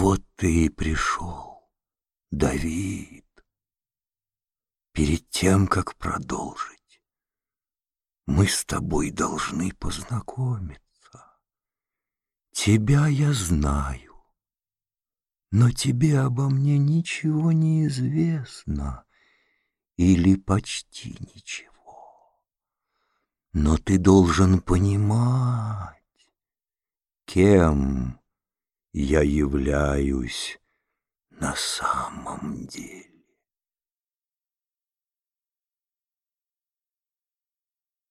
Вот ты и пришел, Давид. Перед тем, как продолжить, мы с тобой должны познакомиться. Тебя я знаю, но тебе обо мне ничего не известно или почти ничего. Но ты должен понимать, кем я являюсь на самом деле.